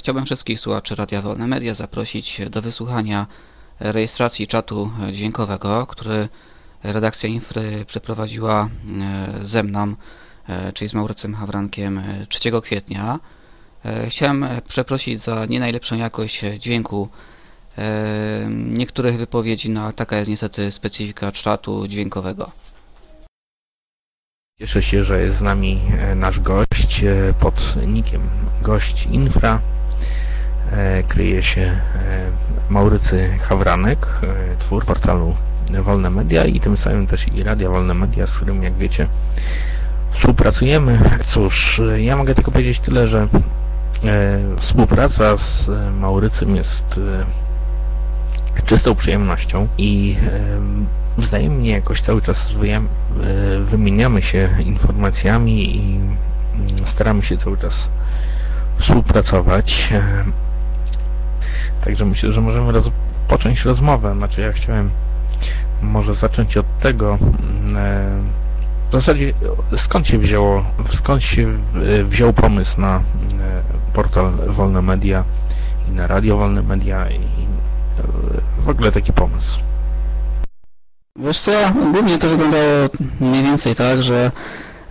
E, chciałbym wszystkich słuchaczy Radia Wolne Media zaprosić do wysłuchania rejestracji czatu dźwiękowego, który redakcja Infry przeprowadziła e, ze mną, e, czyli z Maurycem Hawrankiem 3 kwietnia. Chciałem przeprosić za nie najlepszą jakość dźwięku niektórych wypowiedzi, no taka jest niestety specyfika czatu dźwiękowego. Cieszę się, że jest z nami e, nasz gość e, pod nikiem Gość Infra. E, kryje się Maurycy Hawranek, twór portalu Wolne Media i tym samym też i Radia Wolne Media, z którym jak wiecie współpracujemy. Cóż, ja mogę tylko powiedzieć tyle, że współpraca z Maurycym jest czystą przyjemnością i wzajemnie jakoś cały czas e, wymieniamy się informacjami i mm, staramy się cały czas współpracować. E, także myślę, że możemy rozpocząć rozmowę. Znaczy ja chciałem może zacząć od tego, mm, e, w zasadzie skąd się wzięło, skąd się wziął pomysł na portal Wolne Media i na Radio Wolne Media i w ogóle taki pomysł. Wiesz co, głównie to wyglądało mniej więcej tak, że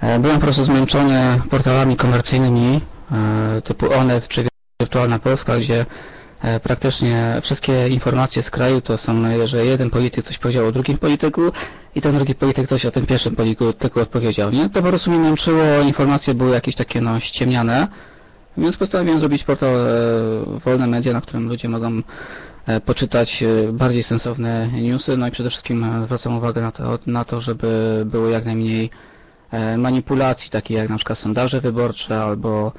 e, byłem po prostu zmęczony portalami komercyjnymi e, typu Onet czy Wirtualna Polska, gdzie e, praktycznie wszystkie informacje z kraju to są, że jeden polityk coś powiedział o drugim polityku i ten drugi polityk coś o tym pierwszym polityku odpowiedział, nie? To po prostu mnie męczyło, informacje były jakieś takie, no, ściemniane, więc postanowiłem zrobić portal Wolne Media, na którym ludzie mogą E, poczytać e, bardziej sensowne newsy, no i przede wszystkim e, zwracam uwagę na to, na to żeby było jak najmniej manipulacji, takich jak na przykład sondaże wyborcze albo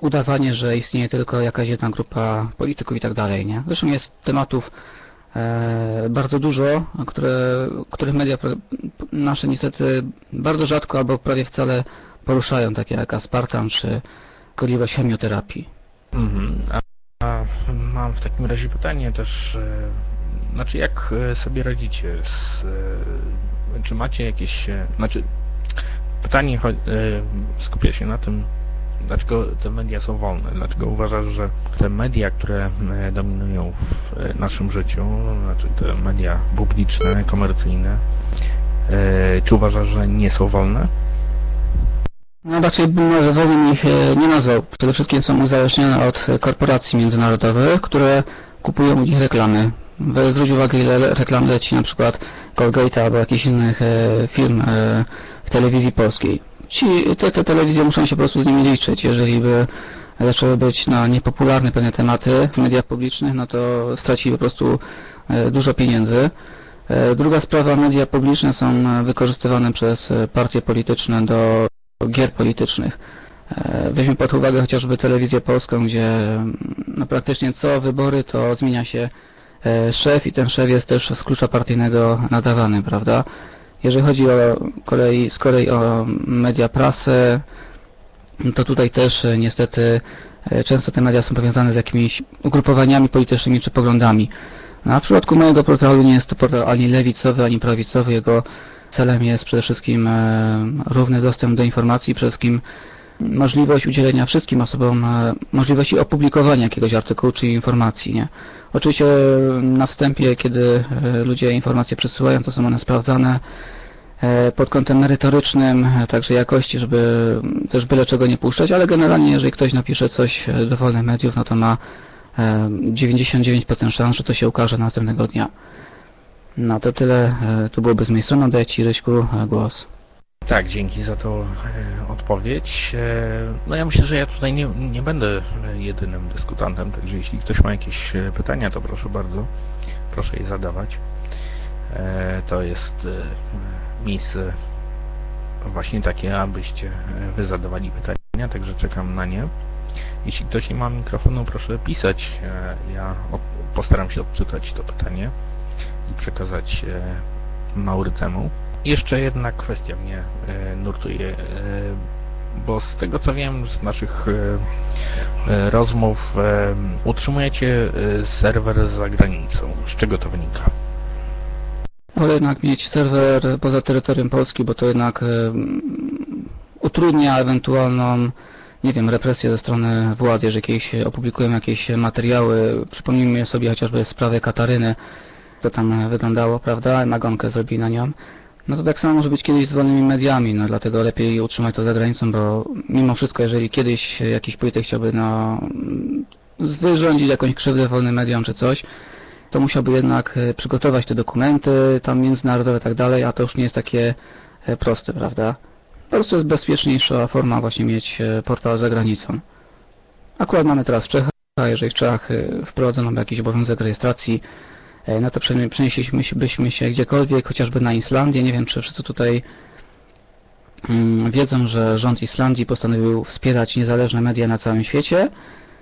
udawanie, że istnieje tylko jakaś jedna grupa polityków i tak dalej, nie? Zresztą jest tematów bardzo dużo, które, których media nasze niestety bardzo rzadko albo prawie wcale poruszają, takie jak aspartam czy szkodliwość chemioterapii. Mhm. A mam w takim razie pytanie też, e, znaczy jak e, sobie radzicie z, e, czy macie jakieś, znaczy pytanie skupia się na tym, dlaczego te media są wolne, dlaczego uważasz, że te media, które dominują w naszym życiu, znaczy te media publiczne, komercyjne, czy uważasz, że nie są wolne? No raczej bym wolnym ich e, nie nazwał. Przede wszystkim są uzależnione od korporacji międzynarodowych, które kupują u nich reklamy. Zwróć uwagę ile reklam leci na przykład Colgate albo jakichś innych e, firm e, telewizji polskiej. Ci, te, te telewizje muszą się po prostu z nimi liczyć. Jeżeli by zaczęły być na niepopularne pewne tematy w mediach publicznych, no to straci po prostu dużo pieniędzy. Druga sprawa, media publiczne są wykorzystywane przez partie polityczne do gier politycznych. E, weźmy pod uwagę chociażby telewizję polską, gdzie no, praktycznie co wybory to zmienia się e, szef i ten szef jest też z klucza partyjnego nadawany, prawda? Jeżeli chodzi o kolei, z kolei o media prasę, to tutaj też e, niestety często te media są powiązane z jakimiś ugrupowaniami politycznymi czy poglądami. A w przypadku mojego portalu nie jest to portal ani lewicowy, ani prawicowy. Jego Celem jest przede wszystkim e, równy dostęp do informacji, przede wszystkim możliwość udzielenia wszystkim osobom e, możliwości opublikowania jakiegoś artykułu czy informacji. Nie? Oczywiście na wstępie, kiedy e, ludzie informacje przesyłają, to są one sprawdzane pod kątem merytorycznym, także jakości, żeby też byle czego nie puszczać, ale generalnie jeżeli ktoś napisze coś do wolnych mediów, no to ma 99% szans, że to się ukaże następnego dnia. No to tyle. E, to byłoby z mojej strony. Daję Ci, Ryśku, e, głos. Tak, dzięki za tą e, odpowiedź. No ja myślę, że ja tutaj nie, nie będę jedynym dyskutantem, także jeśli ktoś ma jakieś pytania, to proszę bardzo, proszę je zadawać. To jest miejsce właśnie takie, abyście wy zadawali pytania, także czekam na nie. Jeśli ktoś nie ma mikrofonu, proszę pisać. Ja postaram się odczytać to pytanie i przekazać e, Maurycemu. Jeszcze jedna kwestia mnie e, nurtuje, e, bo z tego co wiem z naszych rozmów utrzymujecie serwer za granicą. Z czego to wynika? Wolę jednak mieć serwer poza terytorium Polski, bo to jednak utrudnia ewentualną nie wiem, represje ze strony władz, jeżeli jakieś opublikują jakieś materiały, przypomnijmy sobie chociażby sprawę Kataryny, to tam wyglądało, prawda, nagonkę zrobili na nią. No to tak samo może być kiedyś z wolnymi mediami, no dlatego lepiej utrzymać to za granicą, bo mimo wszystko, jeżeli kiedyś jakiś polityk chciałby, no, wyrządzić jakąś krzywdę wolnym mediom czy coś, to musiałby jednak e, przygotować te dokumenty tam międzynarodowe i tak dalej, a to już nie jest takie e, proste, prawda? Po prostu jest bezpieczniejsza forma właśnie mieć e, portal za granicą. Akurat mamy teraz w Czechach, jeżeli w Czechach wprowadzono jakiś obowiązek rejestracji, no to przenieślibyśmy się gdziekolwiek, chociażby na Islandię. Nie wiem, czy wszyscy tutaj mm, wiedzą, że rząd Islandii postanowił wspierać niezależne media na całym świecie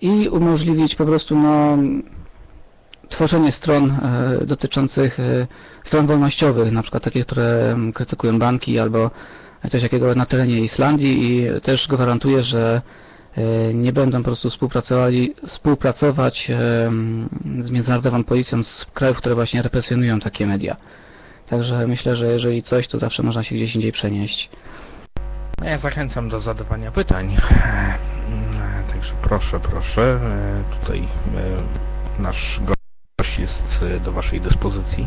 i umożliwić po prostu no, tworzenie stron e, dotyczących e, stron wolnościowych, na przykład takich, które krytykują banki albo coś jakiego na terenie Islandii i też gwarantuję, że e, nie będą po prostu współpracowali, współpracować z międzynarodową policją z krajów, które właśnie represjonują takie media. Także myślę, że jeżeli coś, to zawsze można się gdzieś indziej przenieść. No ja zachęcam do zadawania pytań. Także proszę, proszę. Tutaj nasz gość jest e, do Waszej dyspozycji.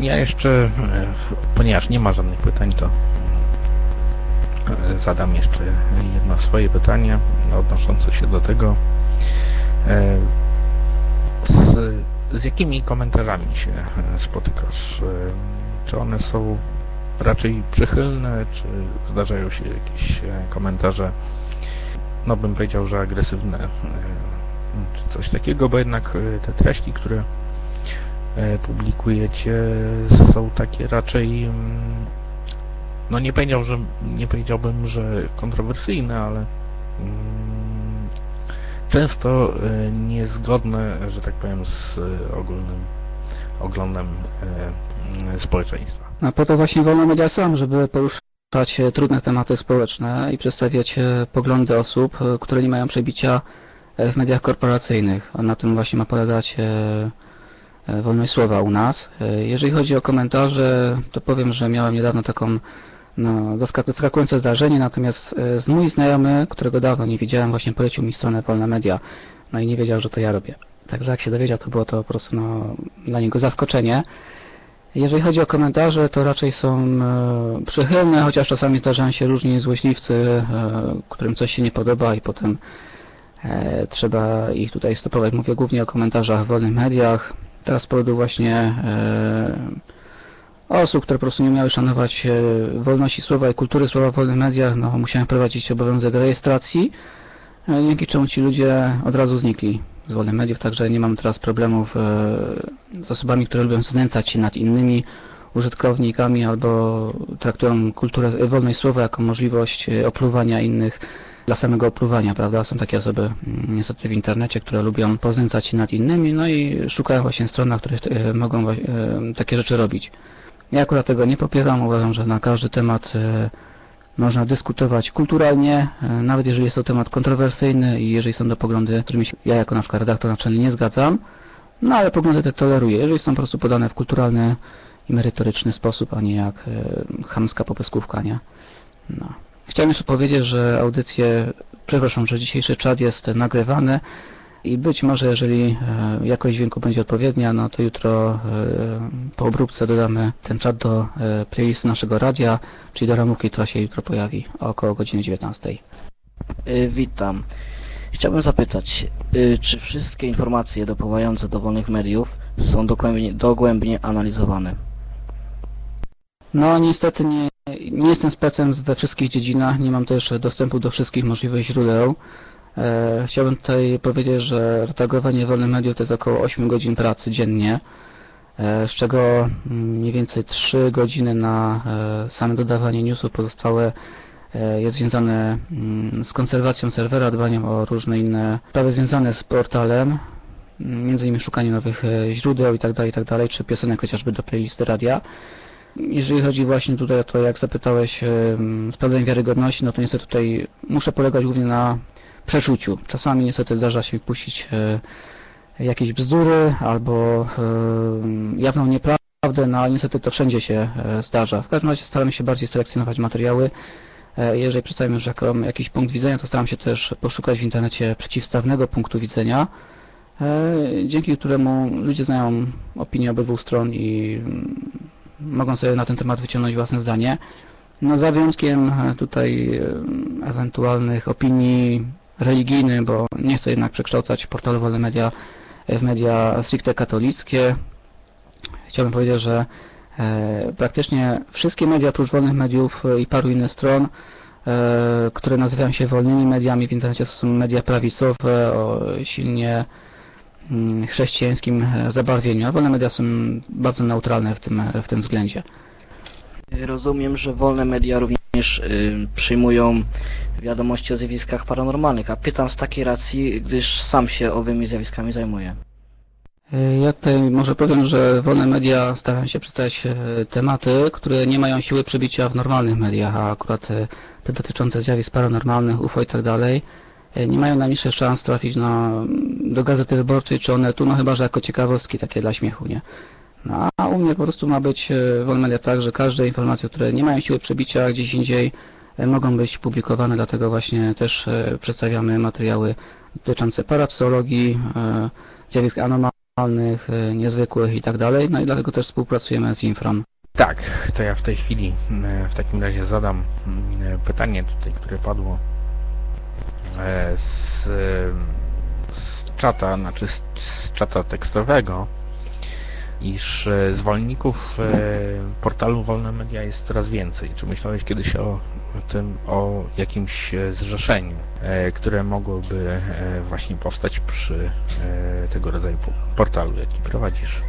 Ja jeszcze, e, ponieważ nie ma żadnych pytań, to e, zadam jeszcze jedno swoje pytanie odnoszące się do tego, z, z jakimi komentarzami się spotykasz? Czy one są raczej przychylne, czy zdarzają się jakieś komentarze, no bym powiedział, że agresywne? Czy coś takiego, bo jednak e, te treści, które e, publikujecie są takie raczej mm, no nie powiedział, że nie powiedziałbym, że kontrowersyjne, ale mm, często e, niezgodne, że tak powiem, z ogólnym oglądem społeczeństwa. A po to właśnie wolne media są, żeby poruszać trudne tematy społeczne i przedstawiać poglądy osób, które nie mają przebicia E, w mediach korporacyjnych. Na tym właśnie ma polegać e, e, wolność słowa u nas. Jeżeli chodzi o komentarze, to powiem, że miałem niedawno taką no, zaskakujące zdarzenie, natomiast z mój znajomy, którego dawno nie widziałem, właśnie polecił mi stronę Wolne Media. No i nie wiedział, że to ja robię. Także jak się dowiedział, to było to po prostu no, dla niego zaskoczenie. Jeżeli chodzi o komentarze, to raczej są e, przychylne, chociaż czasami zdarzają się różni złośliwcy, e, którym coś się nie podoba i potem E, trzeba ich tutaj stopować. Mówię głównie o komentarzach w wolnych mediach. Teraz z powodu właśnie e, osób, które po prostu nie miały szanować e, wolności słowa i kultury słowa w wolnych mediach, no musiałem prowadzić obowiązek rejestracji, dzięki czemu ci ludzie od razu znikli z wolnych mediów, także nie mam teraz problemów z osobami, które lubią znęcać się nad innymi użytkownikami albo traktują kulturę wolnej słowa jako możliwość opluwania innych dla samego opluwania, prawda? Są takie osoby mm, niestety w internecie, które lubią poznęcać się nad innymi, no i szukają właśnie stron, na których e, mogą e, takie rzeczy robić. Ja akurat tego nie popieram, uważam, że na każdy temat e, można dyskutować kulturalnie, nawet jeżeli jest to temat kontrowersyjny i jeżeli są to poglądy, z którymi ja jako na przykład redaktor naczelny nie zgadzam, no ale poglądy te toleruję, jeżeli są po prostu podane w kulturalny i merytoryczny sposób, a nie jak chamska popyskówka, nie? No. Chciałem jeszcze powiedzieć, że audycję, przepraszam, że dzisiejszy czat jest nagrywany i być może jeżeli e, jakość dźwięku będzie odpowiednia, no to jutro e, po obróbce dodamy ten czat do e, playlisty naszego radia, czyli do ramówki, która się jutro pojawi około godziny 19. Witam. Chciałbym zapytać, czy wszystkie informacje dopływające do wolnych mediów są dogłębnie, dogłębnie analizowane? No niestety nie, nie jestem specem we wszystkich dziedzinach, nie mam też dostępu do wszystkich możliwych źródeł. E, chciałbym tutaj powiedzieć, że redagowanie wolnych mediów to jest około 8 godzin pracy dziennie, e, z czego mm, mniej więcej 3 godziny na e, same dodawanie newsów, pozostałe e, jest związane mm, z konserwacją serwera, dbaniem o różne inne sprawy związane z portalem, między innymi szukanie nowych e, źródeł itd., tak itd., tak czy piosenek chociażby do playlisty radia. Jeżeli chodzi właśnie tutaj o to, jak zapytałeś, sprawdzenie wiarygodności, no to niestety tutaj muszę polegać głównie na przeczuciu. Czasami niestety zdarza się puścić e, jakieś bzdury albo jawną nieprawdę, no ale niestety to wszędzie się e, zdarza. W każdym razie staramy się bardziej selekcjonować materiały E, Jeżeli przedstawiam już jakiś punkt widzenia, to staram się też poszukać w internecie przeciwstawnego punktu widzenia, e, dzięki któremu ludzie znają opinię obydwu stron i mm, mogą sobie na ten temat wyciągnąć własne zdanie. No za wyjątkiem e, tutaj e, ewentualnych opinii religijnych, bo nie chcę jednak przekształcać portalu Wolne Media w media stricte katolickie. Chciałbym powiedzieć, że e, praktycznie wszystkie media oprócz wolnych mediów i paru innych stron, e, które nazywają się wolnymi mediami w internecie, to są media prawicowe o silnie mm, chrześcijańskim zabarwieniu, a wolne media są bardzo neutralne w tym, w tym względzie. Rozumiem, że wolne media również y, przyjmują wiadomości o zjawiskach paranormalnych, a pytam z takiej racji, gdyż sam się owymi zjawiskami zajmuję. E, Ja tutaj może powiem, że wolne media starają się przedstawiać e, tematy, które nie mają siły przebicia w normalnych mediach, a akurat te dotyczące zjawisk paranormalnych, UFO i tak dalej, nie mają najmniejszych szans trafić na, do Gazety Wyborczej czy Onetu, no chyba, że jako ciekawostki takie dla śmiechu, nie? No, a u mnie po prostu ma być e, wolne media tak, że każde informacje, które nie mają siły przebicia gdzieś indziej, e, mogą być publikowane, dlatego właśnie też e, przedstawiamy materiały dotyczące parapsychologii, zjawisk anomalnych, e, niezwykłych i tak dalej, no i dlatego też współpracujemy z Infram. Tak, to ja w tej chwili e, w takim razie zadam mm, pytanie tutaj, które padło z, z czata, znaczy z, z czata tekstowego, iż e, zwolenników e, portalu Wolne Media jest coraz więcej. Czy myślałeś kiedyś o tym, o jakimś e, zrzeszeniu, które mogłoby właśnie powstać przy tego rodzaju po- portalu, jaki prowadzisz?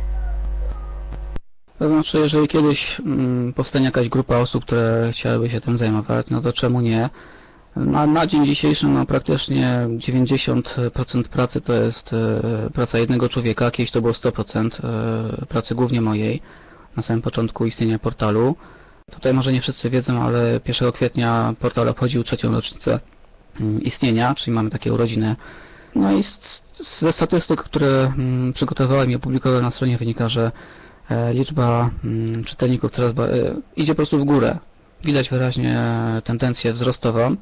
To znaczy, jeżeli kiedyś mm, powstanie jakaś grupa osób, które chciałyby się tym zajmować, no to czemu nie? Na, na dzień dzisiejszy no, praktycznie 90% pracy to jest e, praca jednego człowieka, kiedyś to było 100% e, pracy głównie mojej na samym początku istnienia portalu. Tutaj może nie wszyscy wiedzą, ale 1 kwietnia portal obchodził trzecią rocznicę mm, istnienia, czyli mamy takie urodziny. No i ze statystyk, które mm, przygotowałem i opublikowałem na stronie wynika, że e, liczba mm, czytelników coraz idzie po prostu w górę. Widać wyraźnie tendencję wzrostową.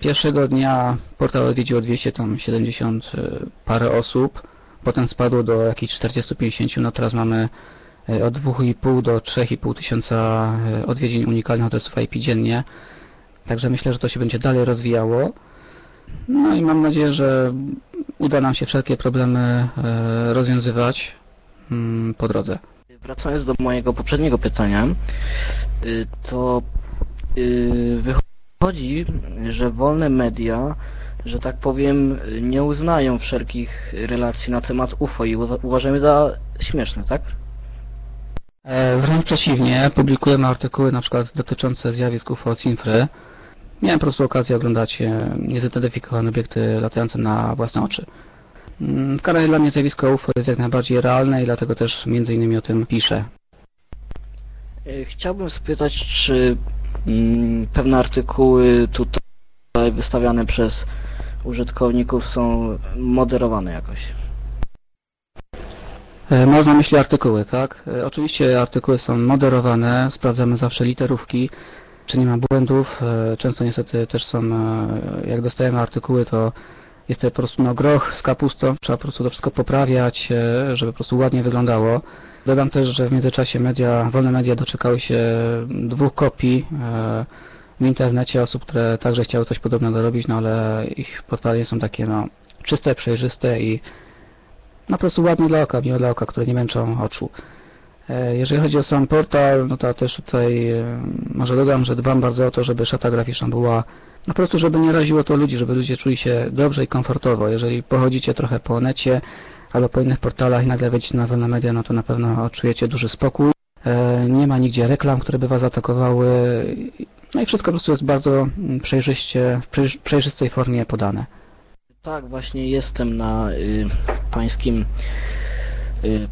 Pierwszego dnia portal odwiedziło 200, tam 70 e, parę osób, potem spadło do jakichś 40-50, no teraz mamy e, od 2,5 do 3,5 tysiąca e, odwiedzin unikalnych adresów IP dziennie. Także myślę, że to się będzie dalej rozwijało. No i mam nadzieję, że uda nam się wszelkie problemy e, rozwiązywać mm, po drodze. Wracając do mojego poprzedniego pytania, y, to y, wychodzi, że wolne media, że tak powiem, nie uznają wszelkich relacji na temat UFO i uwa- uważamy za śmieszne, tak? E, Wręcz przeciwnie, publikujemy artykuły na przykład dotyczące zjawisk UFO z infry. Miałem po prostu okazję oglądać e, niezidentyfikowane obiekty latające na własne oczy. Mm, W Karainie dla mnie zjawisko UFO jest jak najbardziej realne i dlatego też między innymi o tym piszę. Y, Chciałbym spytać, czy pewne artykuły tutaj wystawiane przez użytkowników są moderowane jakoś. E, Można na myśli artykuły, tak? E, Oczywiście artykuły są moderowane, sprawdzamy zawsze literówki, czy nie ma błędów. E, Często niestety też są, jak dostajemy artykuły, to jest to po prostu no, groch z kapustą, trzeba po prostu to wszystko poprawiać, e, żeby po prostu ładnie wyglądało. Dodam też, że w międzyczasie media, wolne media doczekały się dwóch kopii e, w internecie osób, które także chciały coś podobnego robić, no ale ich portale są takie no, czyste, przejrzyste i no po prostu ładnie dla oka, miłe dla oka, które nie męczą oczu. E, Jeżeli chodzi o sam portal, no to też tutaj e, może dodam, że dbam bardzo o to, żeby szata graficzna była no po prostu, żeby nie raziło to ludzi, żeby ludzie czuli się dobrze i komfortowo. Jeżeli pochodzicie trochę po necie albo po innych portalach i nagle wejdziecie na wolne media, no to na pewno odczujecie duży spokój. E, Nie ma nigdzie reklam, które by was atakowały. No i wszystko po prostu jest bardzo mm, przejrzyście, w przejrz- przejrzystej formie podane. Tak, właśnie jestem na y, pańskim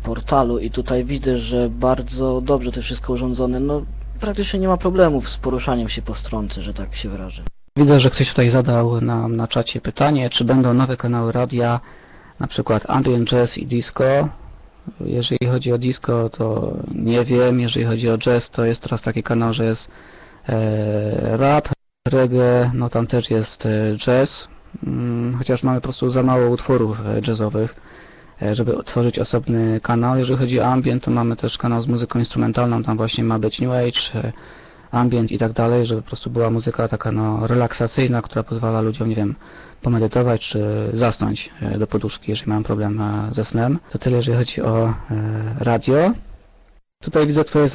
portalu i tutaj widzę, że bardzo dobrze to wszystko urządzone. No, praktycznie nie ma problemów z poruszaniem się po stronce, że tak się wyrażę. Widzę, że ktoś tutaj zadał nam na czacie pytanie, czy będą nowe kanały radia, na przykład Ambient Jazz i Disco. Jeżeli chodzi o disco, to nie wiem. Jeżeli chodzi o jazz, to jest teraz taki kanał, że jest e, rap, reggae, no tam też jest e, jazz, mm, chociaż mamy po prostu za mało utworów e, jazzowych, żeby otworzyć osobny kanał. Jeżeli chodzi o ambient, to mamy też kanał z muzyką instrumentalną, tam właśnie ma być New Age, ambient i tak dalej, żeby po prostu była muzyka taka no relaksacyjna, która pozwala ludziom, nie wiem, pomedytować czy zasnąć do poduszki, jeżeli mają problem ze snem. To tyle, jeżeli chodzi o radio. Tutaj widzę Twoje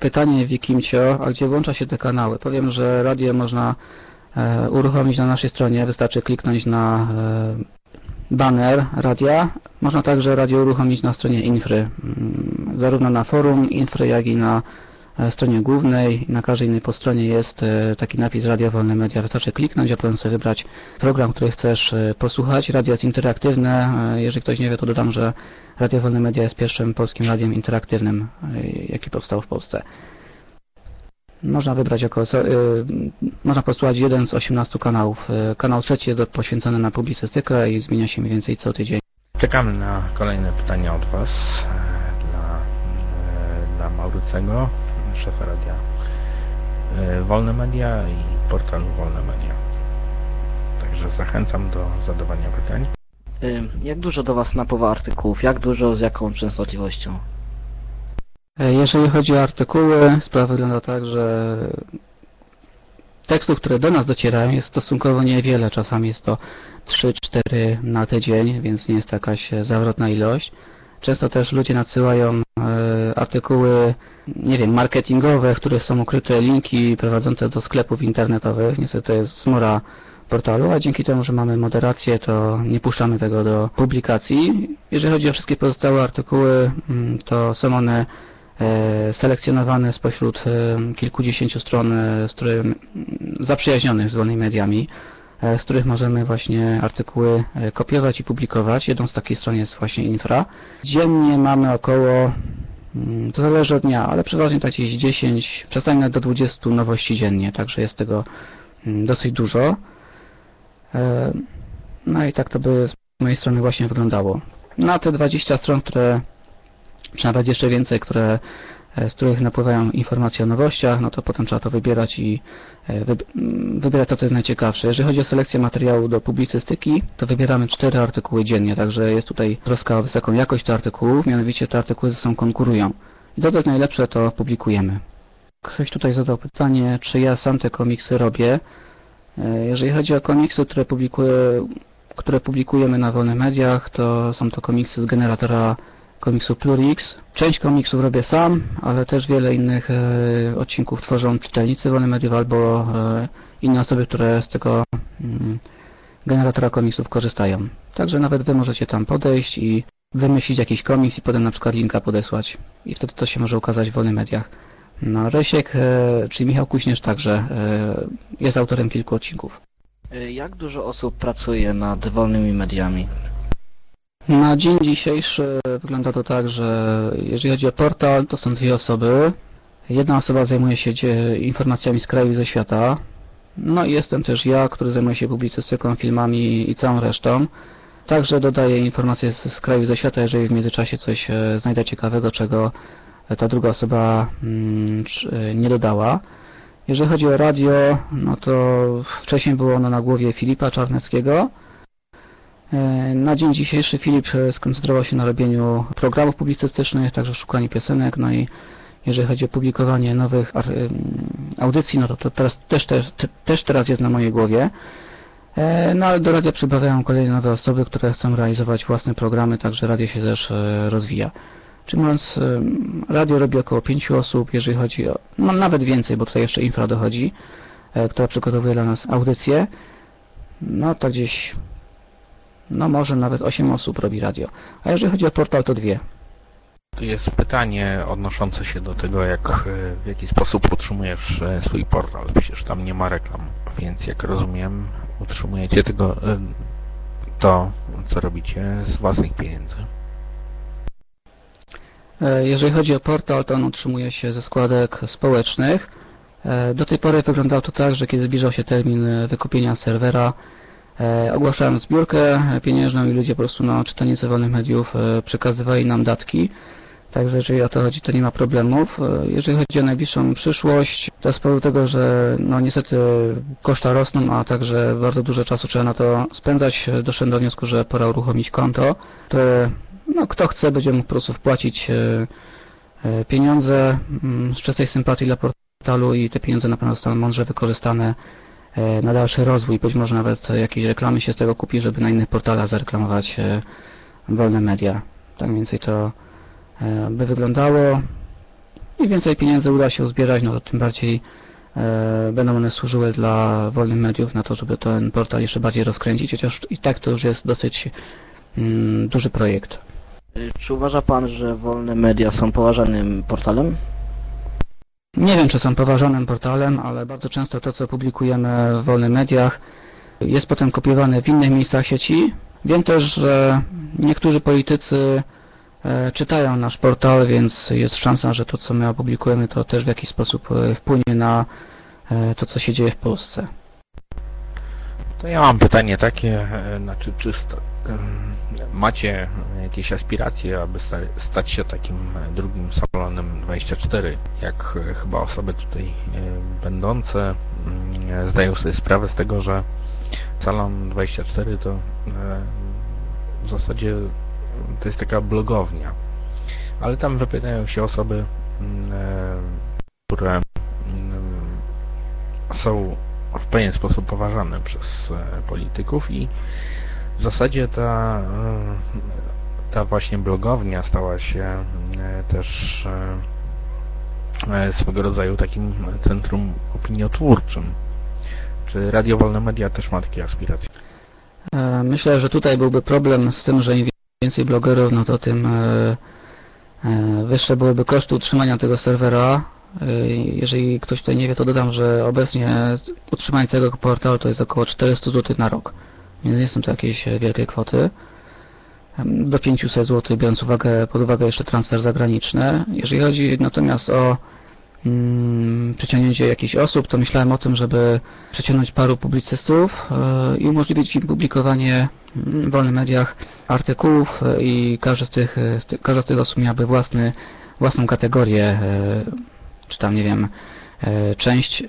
pytanie Wikimcio, a gdzie włącza się te kanały? Powiem, że radio można e, uruchomić na naszej stronie, wystarczy kliknąć na banner radia. Można także radio uruchomić na stronie Infry, mm, zarówno na forum Infry, jak i na e, stronie głównej. Na każdej innej postronie jest e, taki napis Radio Wolne Media. Wystarczy kliknąć, a potem sobie wybrać program, który chcesz e, posłuchać. Radio jest interaktywne. Jeżeli ktoś nie wie, to dodam, że Radio Wolne Media jest pierwszym polskim radiem interaktywnym, jaki powstał w Polsce. Można wybrać jako, można posłuchać jeden z 18 kanałów. Kanał trzeci jest poświęcony na publicystykę i zmienia się mniej więcej co tydzień. Czekamy na kolejne pytania od Was dla, dla Maurycego szefa radia e, Wolne Media i portalu Wolne Media. Także zachęcam do zadawania pytań. Jak dużo do Was napływa artykułów? Jak dużo, z jaką częstotliwością? E, jeżeli chodzi o artykuły, sprawa wygląda tak, że tekstów, które do nas docierają jest stosunkowo niewiele. Czasami jest to 3-4 na tydzień, więc nie jest to jakaś zawrotna ilość. Często też ludzie nadsyłają e, artykuły, nie wiem, marketingowe, w których są ukryte linki prowadzące do sklepów internetowych. Niestety to jest smora portalu, a dzięki temu, że mamy moderację, to nie puszczamy tego do publikacji. Jeżeli chodzi o wszystkie pozostałe artykuły, mm, to są one selekcjonowane spośród e, kilkudziesięciu stron z którym, zaprzyjaźnionych z wolnymi mediami. E, z których możemy właśnie artykuły e, kopiować i publikować. Jedną z takich stron jest właśnie Infra. Dziennie mamy około, mm, to zależy od dnia, ale przeważnie tak gdzieś 10, czasami nawet do 20 nowości dziennie, także jest tego mm, dosyć dużo. E, no i tak to by z mojej strony właśnie wyglądało. Na te 20 stron, które, czy nawet jeszcze więcej, które E, z których napływają informacje o nowościach, no to potem trzeba to wybierać i e, mm, wybierać to, co jest najciekawsze. Jeżeli chodzi o selekcję materiału do publicystyki, to wybieramy cztery artykuły dziennie, także jest tutaj troska o wysoką jakość tych artykułów, mianowicie te artykuły ze sobą konkurują. I to, co jest najlepsze, to publikujemy. Ktoś tutaj zadał pytanie, czy ja sam te komiksy robię. E, jeżeli chodzi o komiksy, które, publikuję, które publikujemy na wolnych mediach, to są to komiksy z generatora komiksu Plurix. Część komiksów robię sam, ale też wiele innych e, odcinków tworzą czytelnicy Wolny Mediów albo e, inne osoby, które z tego mm, generatora komiksów korzystają. Także nawet Wy możecie tam podejść i wymyślić jakiś komiks i potem na przykład linka podesłać. I wtedy to się może ukazać w wolnych mediach. No, Rysiek, e, czyli Michał Kuśnierz także e, jest autorem kilku odcinków. E, jak dużo osób pracuje nad wolnymi mediami? Na dzień dzisiejszy wygląda to tak, że jeżeli chodzi o portal, to są dwie osoby. Jedna osoba zajmuje się informacjami z kraju i ze świata. No i jestem też ja, który zajmuje się publicystyką, filmami i całą resztą. Także dodaję informacje z, kraju i ze świata, jeżeli w międzyczasie coś e, znajdę ciekawego, czego ta druga osoba mm, e, nie dodała. Jeżeli chodzi o radio, no to wcześniej było ono na głowie Filipa Czarneckiego, E, na dzień dzisiejszy Filip e, skoncentrował się na robieniu programów publicystycznych, także szukaniu piosenek, no i jeżeli chodzi o publikowanie nowych e, audycji, no to, to teraz też, też, też teraz jest na mojej głowie. No ale do radia przybywają kolejne nowe osoby, które chcą realizować własne programy, także radio się też rozwija. Czyli mówiąc, radio robi około pięciu osób, jeżeli chodzi o, no nawet więcej, bo tutaj jeszcze infra dochodzi, która przygotowuje dla nas audycje. No to gdzieś no może nawet 8 osób robi radio. A jeżeli chodzi o portal, to dwie. Tu jest pytanie odnoszące się do tego, jak, e, w jaki sposób utrzymujesz e, swój portal. Przecież tam nie ma reklam, więc jak rozumiem, utrzymujecie tego, e, to, co robicie z własnych pieniędzy. Jeżeli chodzi o portal, to on utrzymuje się ze składek społecznych. Do tej pory wyglądało to tak, że kiedy zbliżał się termin wykupienia serwera, ogłaszałem zbiórkę pieniężną i ludzie po prostu na czytelnicy wolnych mediów e, przekazywali nam datki. Także jeżeli o to chodzi, to nie ma problemów. E, Jeżeli chodzi o najbliższą przyszłość, to z powodu tego, że no niestety koszta rosną, a także bardzo dużo czasu trzeba na to spędzać, e, doszedłem do wniosku, że pora uruchomić konto, które no, kto chce będzie mógł po prostu wpłacić e, e, pieniądze mm, z czystej sympatii dla portalu i te pieniądze na pewno zostaną mądrze wykorzystane e, na dalszy rozwój. Być może nawet jakieś reklamy się z tego kupi, żeby na innych portalach zareklamować e, wolne media. Tak więcej to e, by wyglądało. Im więcej pieniędzy uda się uzbierać, no to tym bardziej e, będą one służyły dla wolnych mediów na to, żeby ten portal jeszcze bardziej rozkręcić, chociaż i tak to już jest dosyć mm, duży projekt. Czy uważa pan, że wolne media są poważanym portalem? Nie wiem, czy są poważanym portalem, ale bardzo często to, co publikujemy w wolnych mediach, jest potem kopiowane w innych miejscach sieci. Wiem też, że niektórzy politycy e, czytają nasz portal, więc jest szansa, że to, co my opublikujemy, to też w jakiś sposób e, wpłynie na e, to, co się dzieje w Polsce. To ja mam pytanie takie, znaczy czy sta, em, macie jakieś aspiracje, aby sta, stać się takim drugim salonem 24, jak chyba osoby tutaj e, będące? Mm, zdają sobie sprawę z tego, że salon 24 to e, w zasadzie to jest taka blogownia, ale tam wypowiadają się osoby, mm, e, które mm, są w pewien sposób poważane przez polityków i w zasadzie ta, e, ta właśnie blogownia stała się e, też e, swego rodzaju takim centrum opiniotwórczym. Czy Radio Wolne Media też ma takie aspiracje? Myślę, że tutaj byłby problem z tym, że im więcej blogerów, no to tym wyższe byłyby koszty utrzymania tego serwera. Jeżeli ktoś tutaj nie wie, to dodam, że obecnie utrzymanie całego portalu to jest około 400 zł na rok. Nie są to jakieś e, wielkie kwoty. Do 500 zł, biorąc uwagę, pod uwagę jeszcze transfer zagraniczny. Jeżeli chodzi natomiast o mm, przyciągnięcie jakichś osób, to myślałem o tym, żeby przeciągnąć paru publicystów e, i umożliwić im publikowanie mm, w wolnych mediach artykułów e, i każdy z tych, z każda z tych osób miałaby własny, własną kategorię, czy tam, nie wiem, część,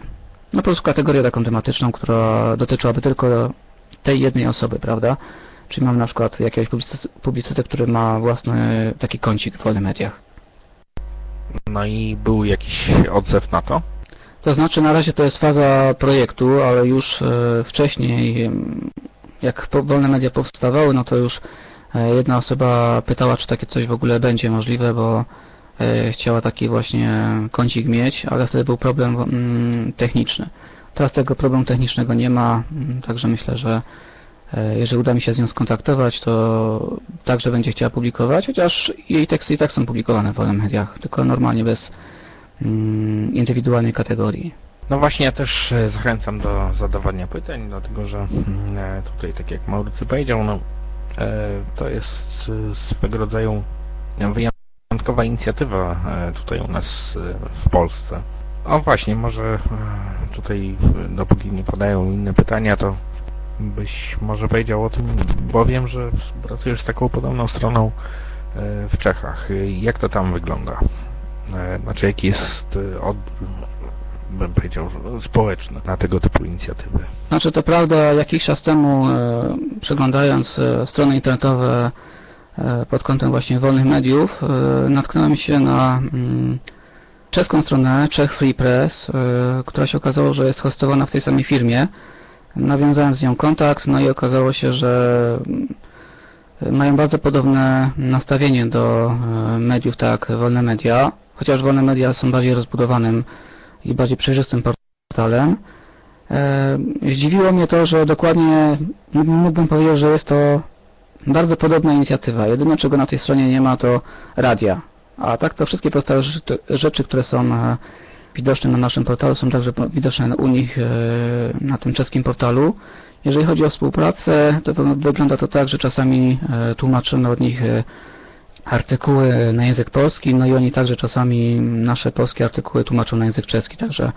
no po prostu kategorię taką tematyczną, która dotyczyłaby tylko tej jednej osoby, prawda? Czyli mam na przykład jakiegoś publicystę, który ma własny taki kącik w wolnych mediach. No i był jakiś odzew na to? To znaczy na razie to jest faza projektu, ale już e, wcześniej, em, jak wolne media powstawały, no to już e, jedna osoba pytała, czy takie coś w ogóle będzie możliwe, bo e, chciała taki właśnie kącik mieć, ale wtedy był problem mm, techniczny. Teraz tego problemu technicznego nie ma, mm, także myślę, że e, jeżeli uda mi się z nią skontaktować, to także będzie chciała publikować, chociaż jej teksty i tak są publikowane w wolnych mediach, tylko normalnie bez mm, indywidualnej kategorii. No właśnie, ja też e, zachęcam do zadawania pytań, dlatego że mm, e, tutaj, tak jak Maurycy powiedział, no, to jest swego rodzaju wyjątkowa inicjatywa tutaj u nas w Polsce. O właśnie, może e, tutaj, dopóki nie padają inne pytania, to byś może powiedział o tym, bo wiem, że pracujesz z taką podobną stroną e, w Czechach. Jak to tam wygląda? E, Znaczy, jaki jest odbiór, bym powiedział, społeczny na tego typu inicjatywy? Znaczy to prawda, jakiś czas temu przeglądając strony internetowe pod kątem właśnie wolnych mediów natknąłem się na mm, czeską stronę Czech Free Press, e, która się okazało, że jest hostowana w tej samej firmie. Nawiązałem z nią kontakt, no i okazało się, że mm, mają bardzo podobne nastawienie do e, mediów, tak, wolne media, chociaż wolne media są bardziej rozbudowanym i bardziej przejrzystym portalem. Zdziwiło mnie to, że dokładnie mógłbym powiedzieć, że jest to bardzo podobna inicjatywa. Jedyne czego na tej stronie nie ma to radia. A tak to wszystkie pozostałe rzeczy, które są e, widoczne na naszym portalu są także widoczne u nich e, na tym czeskim portalu. Jeżeli chodzi o współpracę, to wy- wygląda to tak, że czasami e, tłumaczymy od nich artykuły na język polski, no i oni także czasami nasze polskie artykuły tłumaczą na język czeski, także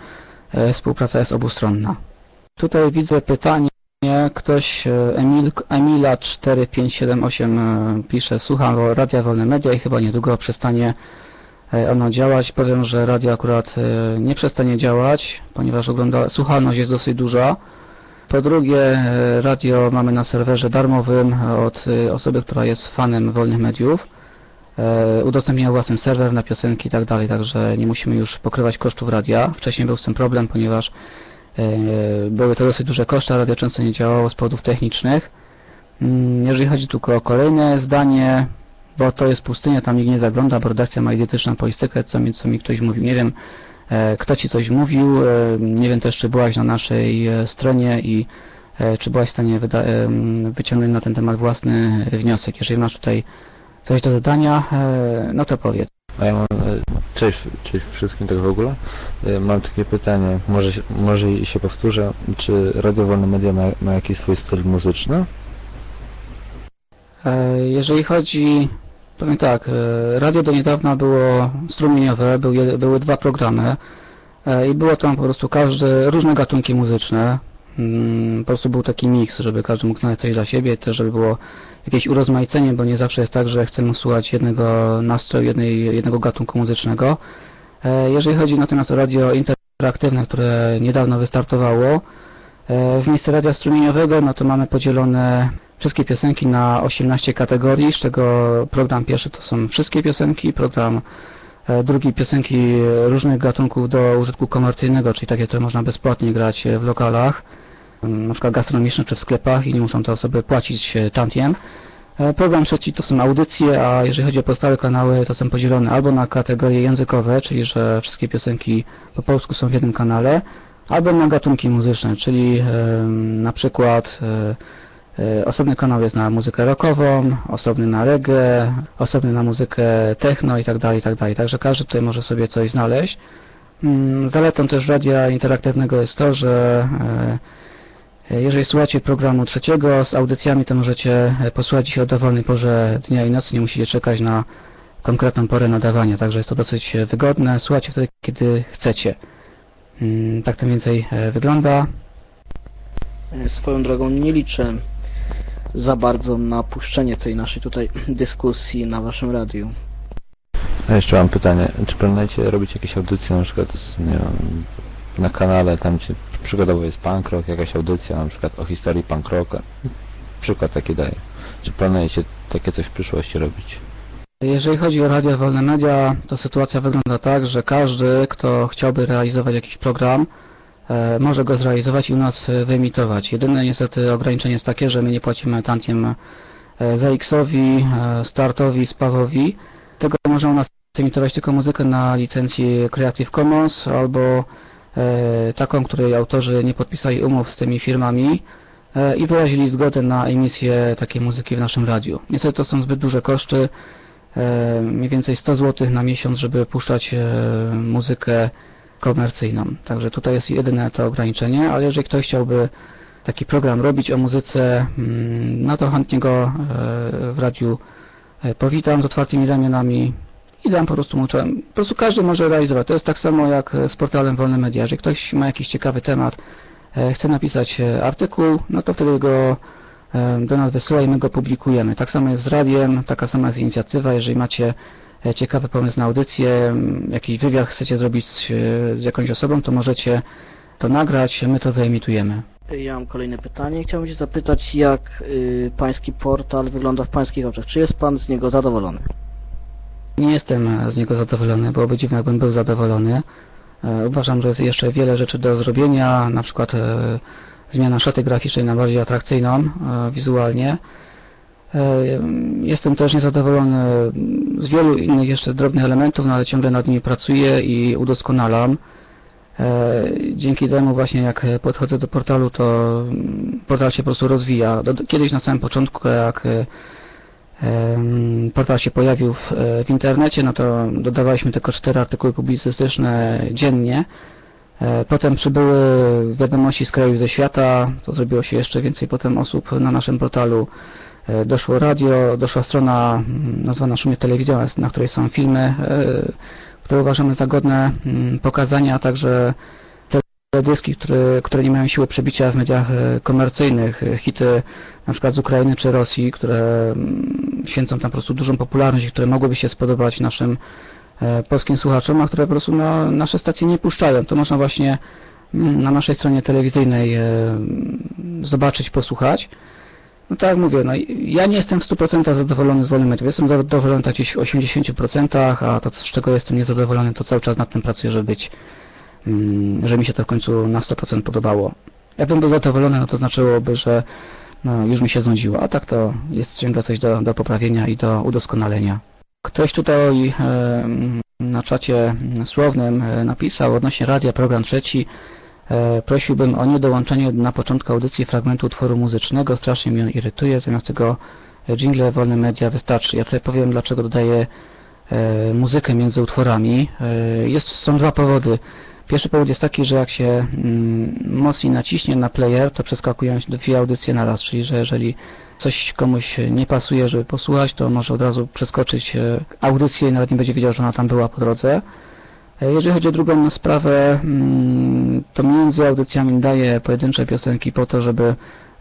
współpraca jest obustronna. Tutaj widzę pytanie Ktoś e, Emil, Emila 4578 e, pisze, słucham Radia Wolne Media i chyba niedługo przestanie e, ono działać. Powiem, że radio akurat nie przestanie działać, ponieważ ogląda, słuchalność jest dosyć duża. Po drugie, radio mamy na serwerze darmowym od osoby, która jest fanem wolnych mediów. Udostępnia własny serwer na piosenki i tak dalej, także nie musimy już pokrywać kosztów radia. Wcześniej był z tym problem, ponieważ były to dosyć duże koszty, radio często nie działało z powodów technicznych. Mm, jeżeli chodzi tylko o kolejne zdanie, bo to jest pustynia, tam nikt nie zagląda, bo redakcja ma idiotyczną politykę, co mi, co mi ktoś mówił. Nie wiem, e, kto Ci coś mówił, e, nie wiem też, czy byłaś na naszej stronie i czy byłaś w stanie wyciągnąć na ten temat własny wniosek. Jeżeli masz tutaj coś do dodania, no to powiedz. A ja mam, e, cześć, cześć wszystkim tak w ogóle. E, mam takie pytanie, może, może się powtórzę, czy Radio Wolne Media ma, ma jakiś swój styl muzyczny? E, jeżeli chodzi, powiem tak, radio do niedawna było strumieniowe, były, były dwa programy i było tam po prostu każde, różne gatunki muzyczne. Mm, po prostu był taki miks, żeby każdy mógł znaleźć coś dla siebie, też żeby było jakieś urozmaicenie, bo nie zawsze jest tak, że chcemy słuchać jednego nastroju, jednej, jednego gatunku muzycznego. E, jeżeli chodzi natomiast o radio interaktywne, które niedawno wystartowało, e, w miejsce radia strumieniowego, no to mamy podzielone wszystkie piosenki na 18 kategorii, z czego program pierwszy to są wszystkie piosenki, program e, drugi piosenki różnych gatunków do użytku komercyjnego, czyli takie, które można bezpłatnie grać w lokalach na przykład gastronomiczne czy w sklepach i nie muszą te osoby płacić e, tantiem. E, program trzeci to są audycje, a jeżeli chodzi o pozostałe kanały, to są podzielone albo na kategorie językowe, czyli że wszystkie piosenki po polsku są w jednym kanale, albo na gatunki muzyczne, czyli na przykład e, osobny kanał jest na muzykę rockową, osobny na reggae, osobny na muzykę techno i tak tak. Także każdy tutaj może sobie coś znaleźć. Mm, zaletą też radia interaktywnego jest to, że jeżeli słuchacie programu trzeciego z audycjami, to możecie posłuchać ich o dowolnej porze dnia i nocy, nie musicie czekać na konkretną porę nadawania, także jest to dosyć wygodne. Słuchajcie wtedy, kiedy chcecie. Mm, tak to więcej e, wygląda. Swoją drogą nie liczę za bardzo na puszczenie tej naszej tutaj dyskusji na waszym radiu. A jeszcze mam pytanie, czy planujecie robić jakieś audycje na przykład nie wiem, na kanale, tam gdzie przykładowo jest punk rock, jakaś audycja na przykład o historii punk rocka. Przykład taki daję. Czy planujecie takie coś w przyszłości robić? Jeżeli chodzi o Radio Wolne Media, to sytuacja wygląda tak, że każdy, kto chciałby realizować jakiś program, e, może go zrealizować i u nas wyemitować. Jedyne niestety ograniczenie jest takie, że my nie płacimy tantiem e, ZX-owi, e, Startowi, Spawowi. Tego można u nas emitować tylko muzykę na licencji Creative Commons albo taką, której autorzy nie podpisali umów z tymi firmami e, i wyrazili zgodę na emisję takiej muzyki w naszym radiu. Niestety to są zbyt duże koszty, e, mniej więcej 100 zł na miesiąc, żeby puszczać muzykę komercyjną. Także tutaj jest jedyne to ograniczenie, ale jeżeli ktoś chciałby taki program robić o muzyce, mm, no to chętnie go w radiu powitam z otwartymi ramionami i dam po prostu mu Po prostu każdy może realizować. To jest tak samo jak z portalem Wolne Media. Jeżeli ktoś ma jakiś ciekawy temat, e, chce napisać e, artykuł, no to wtedy go e, do nas wysyła i my go publikujemy. Tak samo jest z radiem, taka sama jest inicjatywa. Jeżeli macie ciekawy pomysł na audycję, jakiś wywiad chcecie zrobić z, z jakąś osobą, to możecie to nagrać, my to wyemitujemy. Ja mam kolejne pytanie. Chciałbym się zapytać, jak y, pański portal wygląda w pańskich oczach. Czy jest pan z niego zadowolony? Nie jestem z niego zadowolony, byłoby dziwne, jakbym był zadowolony. E, uważam, że jest jeszcze wiele rzeczy do zrobienia, na przykład e, zmiana szaty graficznej na bardziej atrakcyjną e, wizualnie. Jestem też niezadowolony z wielu innych jeszcze drobnych elementów, no ale ciągle nad nimi pracuję i udoskonalam. Dzięki temu właśnie jak podchodzę do portalu, to portal się po prostu rozwija. Kiedyś na samym początku, jak portal się pojawił w, e, w internecie, no to dodawaliśmy tylko cztery artykuły publicystyczne dziennie. E, potem przybyły wiadomości z krajów ze świata, to zrobiło się jeszcze więcej potem osób na naszym portalu. E, doszło radio, doszła strona nazwana Szumie Telewizja, na której są filmy, które uważamy za godne pokazania, a także teledyski, które, które nie mają siły przebicia w mediach e, komercyjnych, e, hity na przykład z Ukrainy czy Rosji, które mm, święcą tam po prostu dużą popularność i które mogłyby się spodobać naszym e, polskim słuchaczom, a które po prostu no, nasze stacje nie puszczają. To można właśnie mm, na naszej stronie telewizyjnej zobaczyć, posłuchać. No tak jak mówię, no ja nie jestem w 100% zadowolony z wolnym mediów. Jestem zadowolony tak gdzieś w 80%, a to z czego jestem niezadowolony, to cały czas nad tym pracuję, żeby być, że mi się to w końcu na 100% podobało. Jakbym był zadowolony, no to znaczyłoby, że no, już mi się znudziło, a tak to jest ciągle coś do, do poprawienia i do udoskonalenia. Ktoś tutaj e, na czacie słownym e, napisał odnośnie radia program trzeci, E, prosiłbym o niedołączenie na początku audycji fragmentu utworu muzycznego. Strasznie mnie on irytuje. Zamiast tego jingle wolne media wystarczy. Ja tutaj powiem, dlaczego dodaję muzykę między utworami. Jest, są dwa powody. Pierwszy powód jest taki, że jak się mm, mocniej naciśnie na player, to przeskakują dwie audycje na raz, czyli że jeżeli coś komuś nie pasuje, żeby posłuchać, to może od razu przeskoczyć audycję i nawet nie będzie wiedział, że ona tam była po drodze. Jeżeli chodzi o drugą sprawę, mm, to między audycjami daję pojedyncze piosenki po to, żeby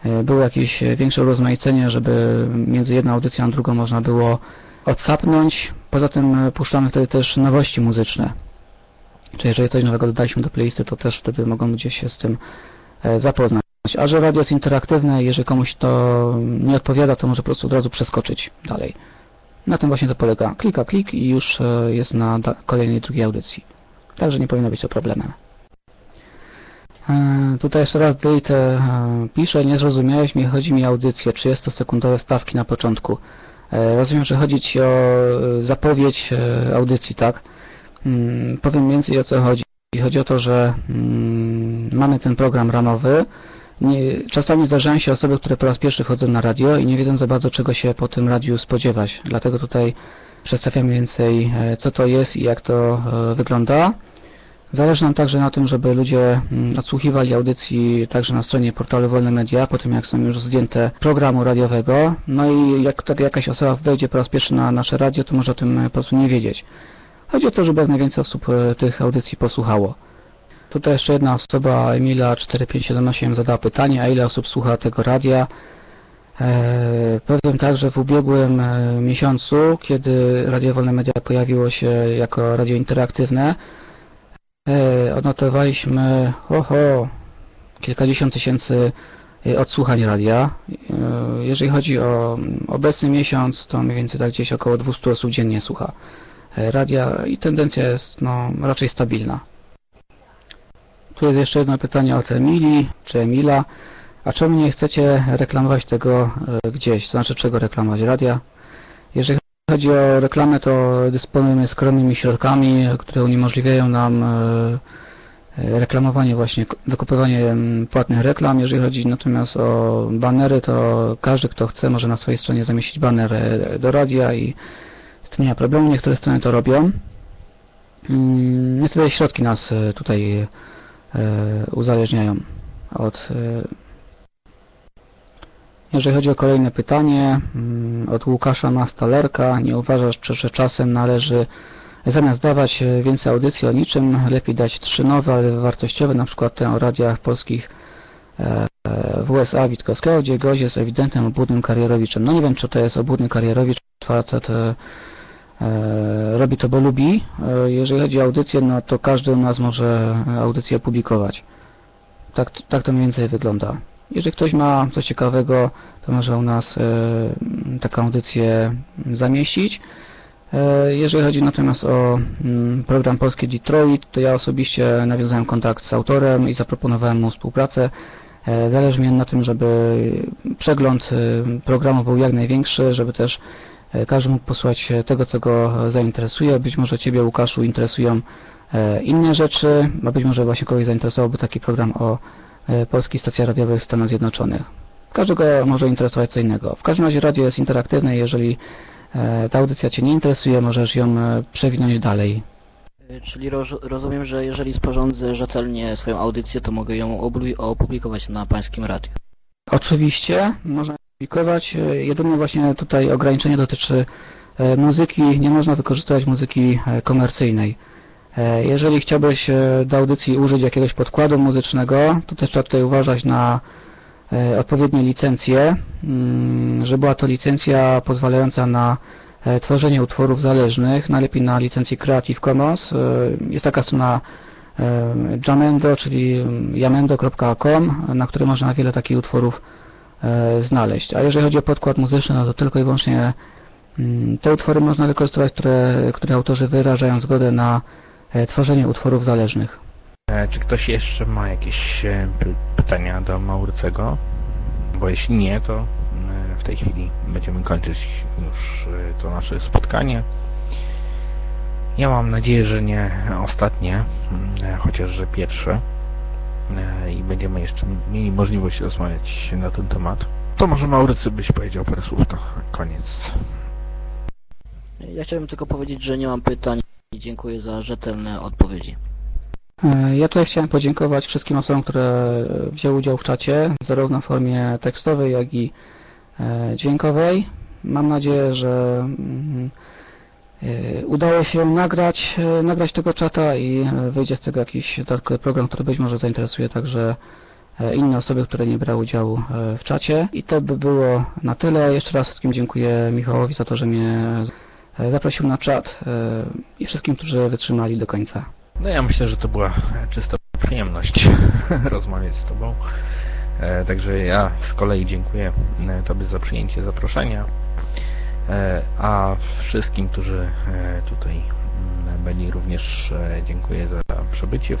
e, było jakieś większe rozmaicenie, żeby między jedną audycją a drugą można było odsapnąć. Poza tym e, puszczamy wtedy też nowości muzyczne. Czyli jeżeli coś nowego dodaliśmy do playlisty, to też wtedy mogą ludzie się z tym e, zapoznać. A że radio jest interaktywne, jeżeli komuś to nie odpowiada, to może po prostu od razu przeskoczyć dalej. Na tym właśnie to polega. Klika klik i już e, jest na kolejnej drugiej audycji. Także nie powinno być to problemem. E, tutaj jeszcze raz Date e, pisze, nie zrozumiałeś mi, chodzi mi o audycję, 30-sekundowe stawki na początku. Rozumiem, że chodzi Ci o zapowiedź audycji, tak? Hmm, powiem więcej o co chodzi. Chodzi o to, że hmm, mamy ten program ramowy, czasami zdarzają się osoby, które po raz pierwszy chodzą na radio i nie wiedzą za bardzo czego się po tym radiu spodziewać. Dlatego tutaj przedstawiam więcej e, co to jest i jak to e, wygląda. Zależy nam także na tym, żeby ludzie mm, odsłuchiwali audycji także na stronie portalu Wolne Media, po tym jak są już zdjęte programu radiowego. No i jak wtedy jakaś osoba wejdzie po raz pierwszy na nasze radio, to może o tym po prostu nie wiedzieć. Chodzi o to, żeby jak najwięcej osób e, tych audycji posłuchało. Tutaj jeszcze jedna osoba, Emila 4578 zadała pytanie, a ile osób słucha tego radia. E, powiem tak, że w ubiegłym e, miesiącu, kiedy Radio Wolne Media pojawiło się jako radio interaktywne, e, odnotowaliśmy oho, kilkadziesiąt tysięcy odsłuchań radia. Jeżeli chodzi o obecny miesiąc, to mniej więcej tak gdzieś około 200 osób dziennie słucha radia i tendencja jest no, raczej stabilna. Tu jest jeszcze jedno pytanie od Emilii, czy Emila. A czemu nie chcecie reklamować tego e, gdzieś? To znaczy czego reklamować? Radia? Jeżeli chodzi o reklamę, to dysponujemy skromnymi środkami, które uniemożliwiają nam e, e, reklamowanie właśnie, wykupywanie płatnych reklam. Jeżeli chodzi natomiast o banery, to każdy, kto chce, może na swojej stronie zamieścić baner do radia i z tym nie ma problemu. Niektóre strony to robią. Mm, niestety środki nas tutaj E, uzależniają od... E, jeżeli chodzi o kolejne pytanie mm, od Łukasza Mastalerka, nie uważasz, że czasem należy zamiast dawać e, więcej audycji o niczym, lepiej dać trzy nowe, ale wartościowe, na przykład tę o radiach polskich w USA Witkowskiego, gdzie gość jest ewidentnym obłudnym karierowiczem. No nie wiem, czy to jest obłudny karierowicz, facet E, robi to, bo lubi. E, jeżeli chodzi o audycję, no to każdy u nas może audycję opublikować. Tak, tak to mniej więcej wygląda. Jeżeli ktoś ma coś ciekawego, to może u nas e, taką audycję zamieścić. Jeżeli chodzi natomiast o mm, program Polski Detroit, to ja osobiście nawiązałem kontakt z autorem i zaproponowałem mu współpracę. Zależy mi na tym, żeby przegląd programu był jak największy, żeby też E, każdy mógł posłuchać tego, co go zainteresuje. Być może Ciebie, Łukaszu, interesują e, inne rzeczy, a być może właśnie kogoś zainteresowałby taki program o e, polskich stacjach radiowych w Stanach Zjednoczonych. Każdego może interesować co innego. W każdym razie radio jest interaktywne jeżeli ta audycja Cię nie interesuje, możesz ją przewinąć dalej. Czyli rozumiem, że jeżeli sporządzę rzetelnie swoją audycję, to mogę ją opublikować na Pańskim radiu. Oczywiście, można publikować. E, jedyne właśnie tutaj ograniczenie dotyczy e, muzyki. Nie można wykorzystywać muzyki e, komercyjnej. Jeżeli chciałbyś do audycji użyć jakiegoś podkładu muzycznego, to też trzeba tutaj uważać na odpowiednie licencje, mm, że była to licencja pozwalająca na tworzenie utworów zależnych, najlepiej na licencji Creative Commons. Jest taka strona Jamendo, czyli jamendo.com, na której można wiele takich utworów znaleźć. A jeżeli chodzi o podkład muzyczny, no to tylko i wyłącznie mm, te utwory można wykorzystywać, które, które autorzy wyrażają zgodę na e, tworzenie utworów zależnych. E, Czy ktoś jeszcze ma jakieś e, py- pytania do Maurycego? Bo jeśli nie, to e, w tej chwili będziemy kończyć już e, to nasze spotkanie. Ja mam nadzieję, że nie ostatnie, mm, e, chociaż że pierwsze. E, I będziemy jeszcze mieli możliwość rozmawiać na ten temat. To może Maurycy byś powiedział parę słów, to koniec. Ja chciałbym tylko powiedzieć, że nie mam pytań i dziękuję za rzetelne odpowiedzi. E, Ja tutaj chciałem podziękować wszystkim osobom, które wzięły udział w czacie, zarówno w formie tekstowej, jak i e, dźwiękowej. Mam nadzieję, że mm, udało się nagrać, e, nagrać tego czata i e, wyjdzie z tego jakiś dodatkowy program, który być może zainteresuje także e, inne osoby, które nie brały udziału e, w czacie. I to by było na tyle. Jeszcze raz wszystkim dziękuję Michałowi za to, że mnie e, zaprosił na czat e, i wszystkim, którzy wytrzymali do końca. No ja myślę, że to była czysta przyjemność rozmawiać z Tobą. E, Także ja z kolei dziękuję e, Tobie za przyjęcie zaproszenia. E, A wszystkim, którzy e, tutaj mm, byli również e, dziękuję za przebycie